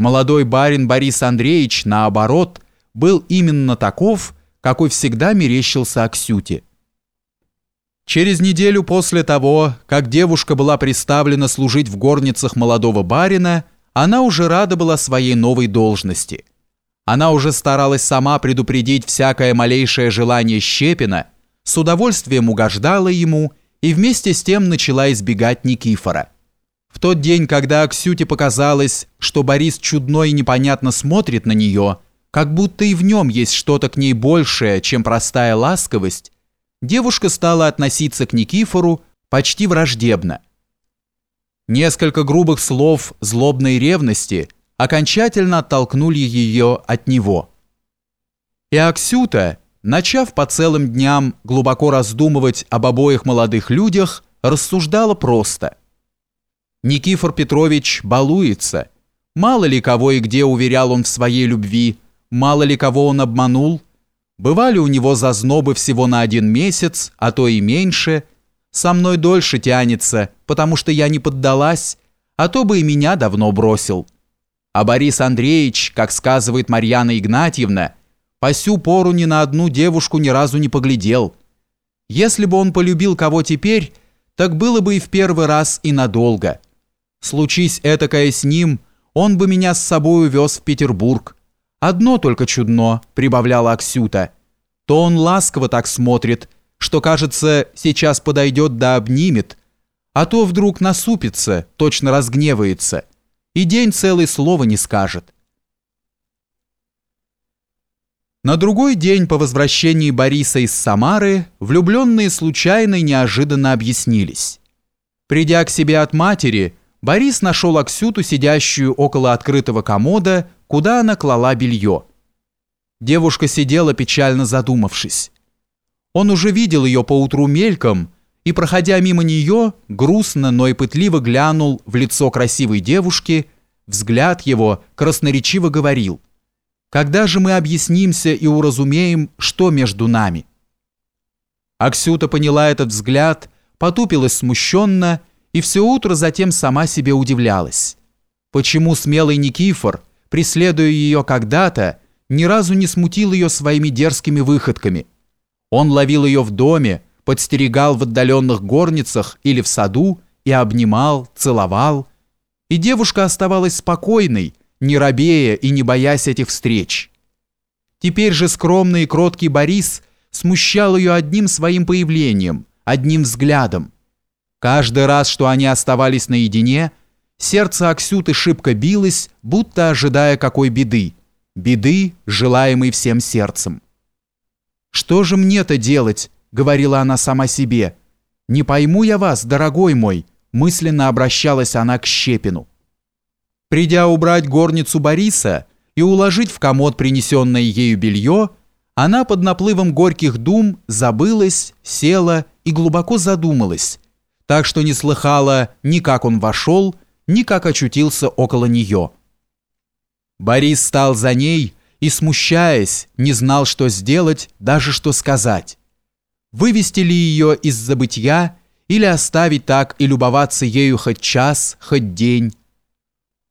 Молодой барин Борис Андреевич, наоборот, был именно таков, какой всегда мерещился Аксюте. Через неделю после того, как девушка была приставлена служить в горницах молодого барина, она уже рада была своей новой должности. Она уже старалась сама предупредить всякое малейшее желание Щепина, с удовольствием угождала ему и вместе с тем начала избегать Никифора. В тот день, когда Аксюте показалось, что Борис чудно и непонятно смотрит на нее, как будто и в нем есть что-то к ней большее, чем простая ласковость, девушка стала относиться к Никифору почти враждебно. Несколько грубых слов злобной ревности окончательно оттолкнули ее от него. И Аксюта, начав по целым дням глубоко раздумывать об обоих молодых людях, рассуждала просто – Никифор Петрович балуется. Мало ли кого и где уверял он в своей любви, мало ли кого он обманул. Бывали у него зазнобы всего на один месяц, а то и меньше. Со мной дольше тянется, потому что я не поддалась, а то бы и меня давно бросил. А Борис Андреевич, как сказывает Марьяна Игнатьевна, по сю пору ни на одну девушку ни разу не поглядел. Если бы он полюбил кого теперь, так было бы и в первый раз и надолго. Случись этакое с ним, он бы меня с собой увез в Петербург. Одно только чудно, прибавляла Аксюта. То он ласково так смотрит, что, кажется, сейчас подойдет да обнимет, а то вдруг насупится, точно разгневается, и день целый слова не скажет. На другой день по возвращении Бориса из Самары влюбленные случайно и неожиданно объяснились. Придя к себе от матери, Борис нашел Аксюту, сидящую около открытого комода, куда она клала белье. Девушка сидела, печально задумавшись. Он уже видел ее поутру мельком, и, проходя мимо нее, грустно, но и пытливо глянул в лицо красивой девушки, взгляд его красноречиво говорил «Когда же мы объяснимся и уразумеем, что между нами?» Аксюта поняла этот взгляд, потупилась смущенно и все утро затем сама себе удивлялась. Почему смелый Никифор, преследуя ее когда-то, ни разу не смутил ее своими дерзкими выходками? Он ловил ее в доме, подстерегал в отдаленных горницах или в саду и обнимал, целовал. И девушка оставалась спокойной, не робея и не боясь этих встреч. Теперь же скромный и кроткий Борис смущал ее одним своим появлением, одним взглядом. Каждый раз, что они оставались наедине, сердце Аксюты шибко билось, будто ожидая какой беды. Беды, желаемой всем сердцем. «Что же мне-то делать?» — говорила она сама себе. «Не пойму я вас, дорогой мой», — мысленно обращалась она к Щепину. Придя убрать горницу Бориса и уложить в комод принесенное ею белье, она под наплывом горьких дум забылась, села и глубоко задумалась, так что не слыхала ни как он вошел, ни как очутился около нее. Борис стал за ней и, смущаясь, не знал, что сделать, даже что сказать. Вывести ли ее из забытья или оставить так и любоваться ею хоть час, хоть день.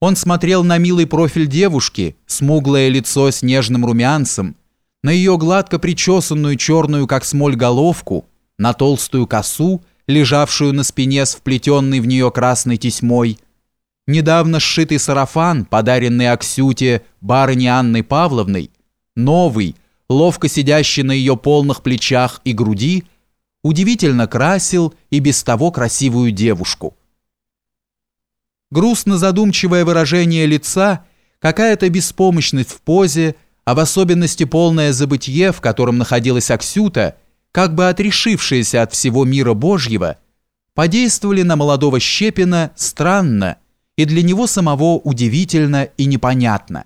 Он смотрел на милый профиль девушки, смуглое лицо с нежным румянцем, на ее гладко причесанную черную, как смоль, головку, на толстую косу, лежавшую на спине с вплетенной в нее красной тесьмой, недавно сшитый сарафан, подаренный Аксюте барыне Анной Павловной, новый, ловко сидящий на ее полных плечах и груди, удивительно красил и без того красивую девушку. Грустно-задумчивое выражение лица, какая-то беспомощность в позе, а в особенности полное забытье, в котором находилась Аксюта – как бы отрешившиеся от всего мира Божьего, подействовали на молодого Щепина странно и для него самого удивительно и непонятно.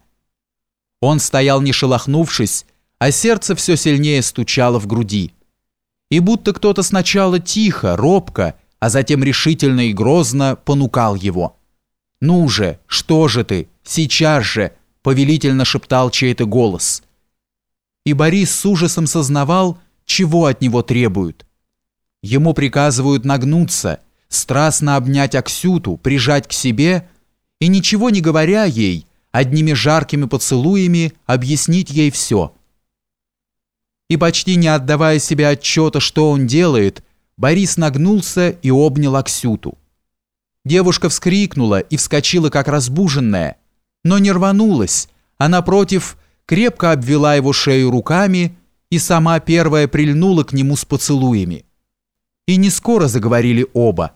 Он стоял не шелохнувшись, а сердце все сильнее стучало в груди. И будто кто-то сначала тихо, робко, а затем решительно и грозно понукал его. «Ну же, что же ты, сейчас же!» — повелительно шептал чей-то голос. И Борис с ужасом сознавал, чего от него требуют. Ему приказывают нагнуться, страстно обнять Аксюту, прижать к себе и, ничего не говоря ей, одними жаркими поцелуями объяснить ей все. И почти не отдавая себе отчета, что он делает, Борис нагнулся и обнял Аксюту. Девушка вскрикнула и вскочила как разбуженная, но не рванулась, а напротив крепко обвела его шею руками и сама первая прильнула к нему с поцелуями. И не скоро заговорили оба.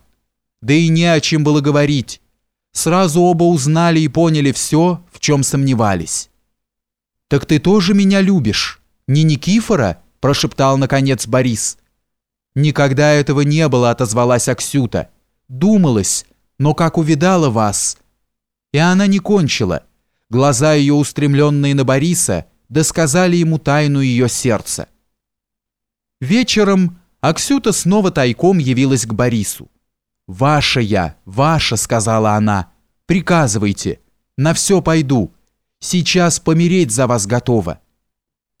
Да и не о чем было говорить. Сразу оба узнали и поняли все, в чем сомневались. «Так ты тоже меня любишь? Не Никифора?» – прошептал наконец Борис. «Никогда этого не было», – отозвалась Аксюта. «Думалось, но как увидала вас». И она не кончила. Глаза ее, устремленные на Бориса, досказали ему тайну ее сердца. Вечером Аксюта снова тайком явилась к Борису. «Ваша я, ваша», — сказала она. «Приказывайте, на все пойду. Сейчас помереть за вас готова».